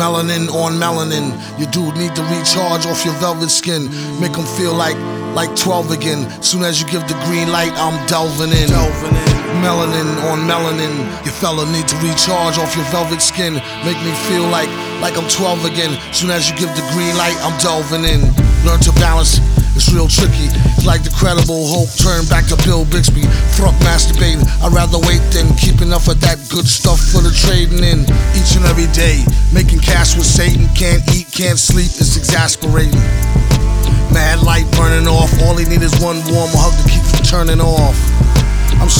Melanin on melanin. Your dude need to recharge off your velvet skin. Make him feel like like 12 again. Soon as you give the green light, I'm delving in. Delving in. Melanin on melanin. Your fella need to recharge off your velvet skin. Make me feel like like I'm 12 again. Soon as you give the green light, I'm delving in. Learn to balance. It's real tricky. It's like the Incredible Hulk turn back to Bill Bixby. Fuck masturbating. I'd rather wait than keep enough of that good stuff for the trading in. Each and every day, making cash with Satan. Can't eat, can't sleep. It's exasperating. Mad light burning off. All he need is one warm hug to keep from turning off.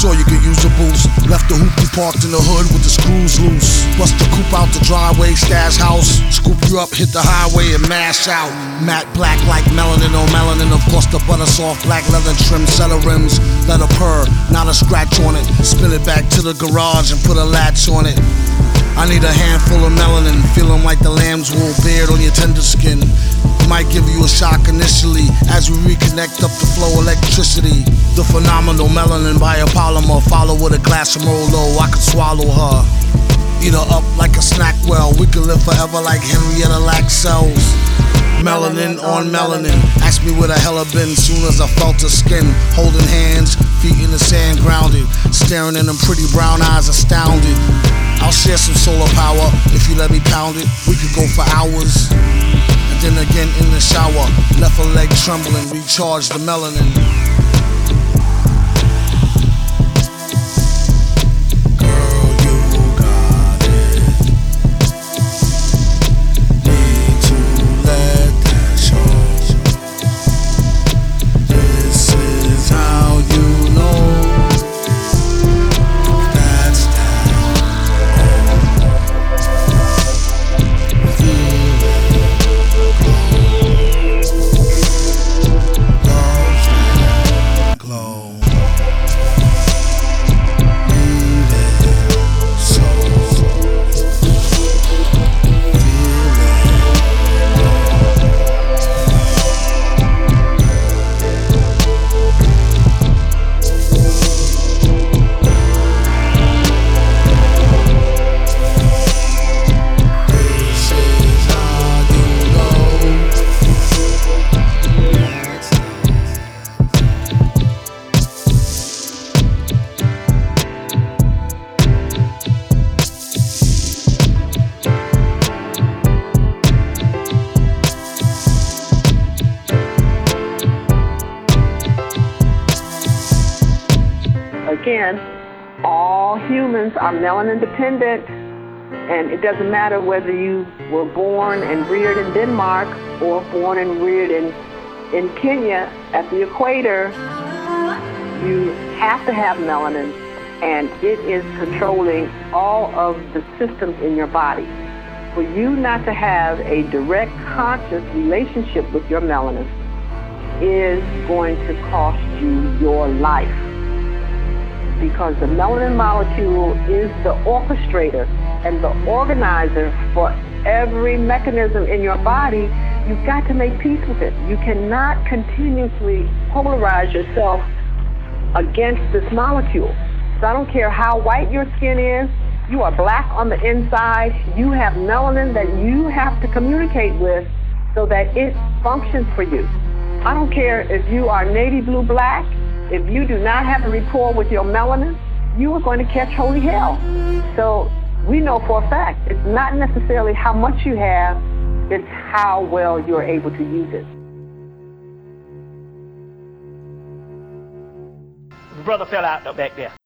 Sure you could use a boost. Left the hoopty parked in the hood with the screws loose. Bust the coupe out the driveway, stash house. Scoop you up, hit the highway and mash out. Matte black like melanin on melanin. Of course, the butter soft black leather trim of rims. Let a purr, not a scratch on it. Spin it back to the garage and put a latch on it. I need a handful of melanin, feeling like the lamb's wool beard on your tender skin. Might give you a shock initially as we reconnect up the flow electricity. The phenomenal melanin biopolymer, follow with a glass of Merlot. I could swallow her. Eat her up like a snack well. We could live forever like Henrietta Lacks cells. Melanin on melanin. Ask me where the hell I've been soon as I felt her skin. Holding hands, feet in the sand grounded. Staring in them pretty brown eyes, astounded. I'll share some solar power if you let me pound it. We could go for hours. And then again in the shower, left a leg trembling, recharge the melanin. Again, all humans are melanin dependent, and it doesn't matter whether you were born and reared in Denmark or born and reared in, in Kenya at the equator. You have to have melanin, and it is controlling all of the systems in your body. For you not to have a direct conscious relationship with your melanin is going to cost you your life because the melanin molecule is the orchestrator and the organizer for every mechanism in your body, you've got to make peace with it. You cannot continuously polarize yourself against this molecule. So I don't care how white your skin is, you are black on the inside, you have melanin that you have to communicate with so that it functions for you. I don't care if you are navy blue black, if you do not have a rapport with your melanin, you are going to catch holy hell. So we know for a fact it's not necessarily how much you have, it's how well you're able to use it. The brother fell out back there.